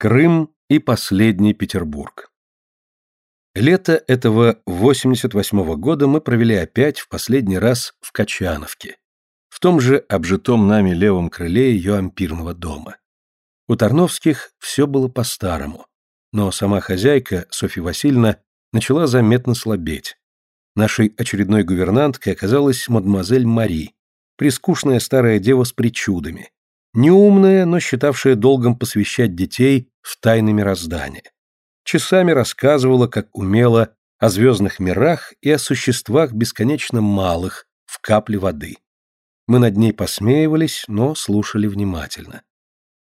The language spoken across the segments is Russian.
Крым и последний Петербург. Лето этого 88-го года мы провели опять в последний раз в Качановке, в том же обжитом нами левом крыле ее ампирного дома. У Тарновских все было по-старому, но сама хозяйка, Софья Васильевна, начала заметно слабеть. Нашей очередной гувернанткой оказалась мадемуазель Мари, прискучная старая дева с причудами, неумная, но считавшая долгом посвящать детей в тайны мироздания. Часами рассказывала, как умела, о звездных мирах и о существах бесконечно малых в капле воды. Мы над ней посмеивались, но слушали внимательно.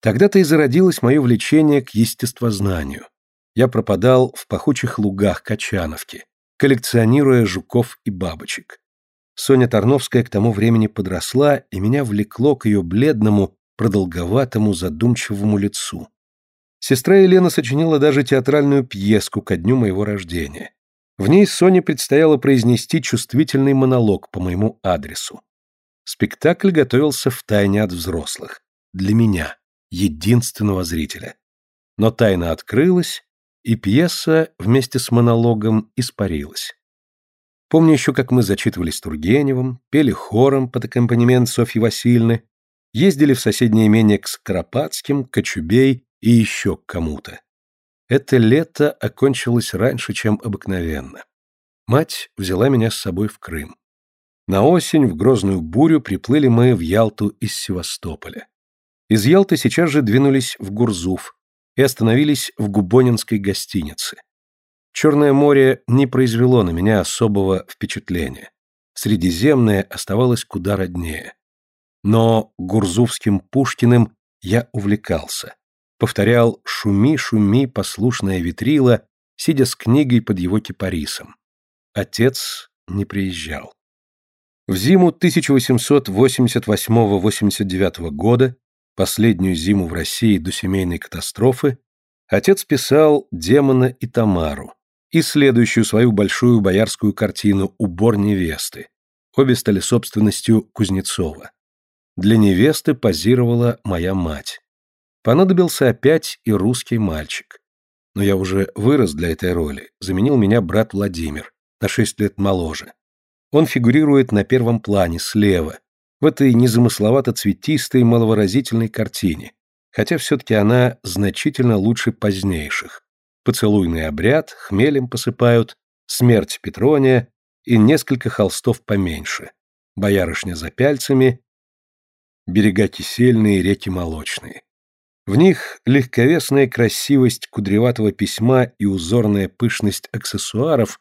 Тогда-то и зародилось мое влечение к естествознанию. Я пропадал в пахучих лугах Качановки, коллекционируя жуков и бабочек. Соня Тарновская к тому времени подросла, и меня влекло к ее бледному, продолговатому, задумчивому лицу. Сестра Елена сочинила даже театральную пьеску ко дню моего рождения. В ней Соне предстояло произнести чувствительный монолог по моему адресу. Спектакль готовился в тайне от взрослых. Для меня, единственного зрителя. Но тайна открылась, и пьеса вместе с монологом испарилась. Помню еще, как мы зачитывались Тургеневым, пели хором под аккомпанемент Софьи Васильевны, Ездили в соседнее имение к Скоропадским, Кочубей и еще к кому-то. Это лето окончилось раньше, чем обыкновенно. Мать взяла меня с собой в Крым. На осень в грозную бурю приплыли мы в Ялту из Севастополя. Из Ялты сейчас же двинулись в Гурзуф и остановились в Губонинской гостинице. Черное море не произвело на меня особого впечатления. Средиземное оставалось куда роднее. Но Гурзувским Пушкиным я увлекался. Повторял «шуми, шуми, послушная ветрила», сидя с книгой под его кипарисом. Отец не приезжал. В зиму 1888-89 года, последнюю зиму в России до семейной катастрофы, отец писал «Демона и Тамару» и следующую свою большую боярскую картину «Убор невесты». Обе стали собственностью Кузнецова. Для невесты позировала моя мать. Понадобился опять и русский мальчик. Но я уже вырос для этой роли, заменил меня брат Владимир, на шесть лет моложе. Он фигурирует на первом плане, слева, в этой незамысловато-цветистой, маловыразительной картине, хотя все-таки она значительно лучше позднейших. Поцелуйный обряд, хмелем посыпают, смерть Петрония и несколько холстов поменьше. Боярышня за пяльцами берега кисельные, реки молочные. В них легковесная красивость кудреватого письма и узорная пышность аксессуаров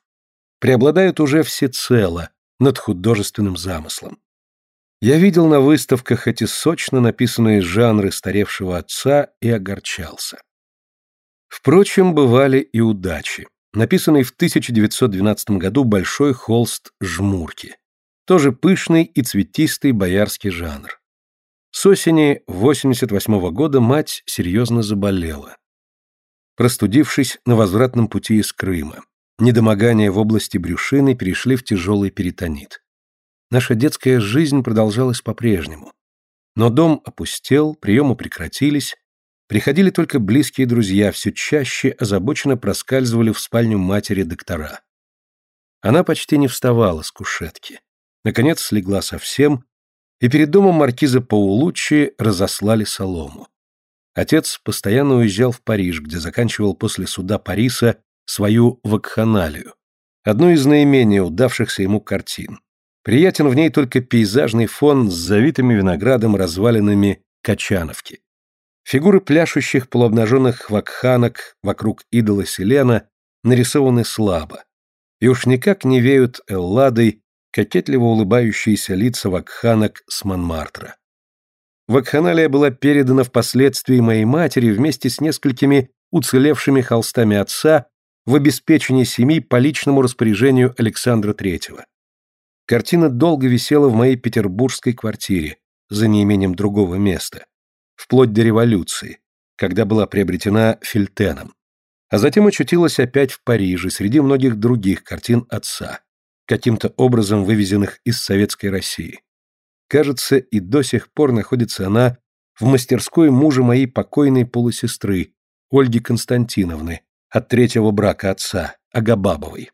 преобладают уже всецело над художественным замыслом. Я видел на выставках эти сочно написанные жанры старевшего отца и огорчался. Впрочем, бывали и удачи. Написанный в 1912 году большой холст «Жмурки». Тоже пышный и цветистый боярский жанр. С осени 88 -го года мать серьезно заболела. Простудившись на возвратном пути из Крыма, недомогания в области брюшины перешли в тяжелый перитонит. Наша детская жизнь продолжалась по-прежнему. Но дом опустел, приемы прекратились, приходили только близкие друзья, все чаще озабоченно проскальзывали в спальню матери доктора. Она почти не вставала с кушетки. Наконец слегла совсем, и перед домом маркиза Паулуччи разослали солому. Отец постоянно уезжал в Париж, где заканчивал после суда Париса свою вакханалию, одну из наименее удавшихся ему картин. Приятен в ней только пейзажный фон с завитыми виноградом развалинами Качановки. Фигуры пляшущих полуобнаженных вакханок вокруг идола Селена нарисованы слабо, и уж никак не веют Элладой кокетливо улыбающиеся лица вакханок с Монмартра. Вакханалия была передана впоследствии моей матери вместе с несколькими уцелевшими холстами отца в обеспечении семьи по личному распоряжению Александра III. Картина долго висела в моей петербургской квартире, за неимением другого места, вплоть до революции, когда была приобретена Фильтеном. А затем очутилась опять в Париже среди многих других картин отца каким-то образом вывезенных из Советской России. Кажется, и до сих пор находится она в мастерской мужа моей покойной полусестры, Ольги Константиновны от третьего брака отца, Агабабовой.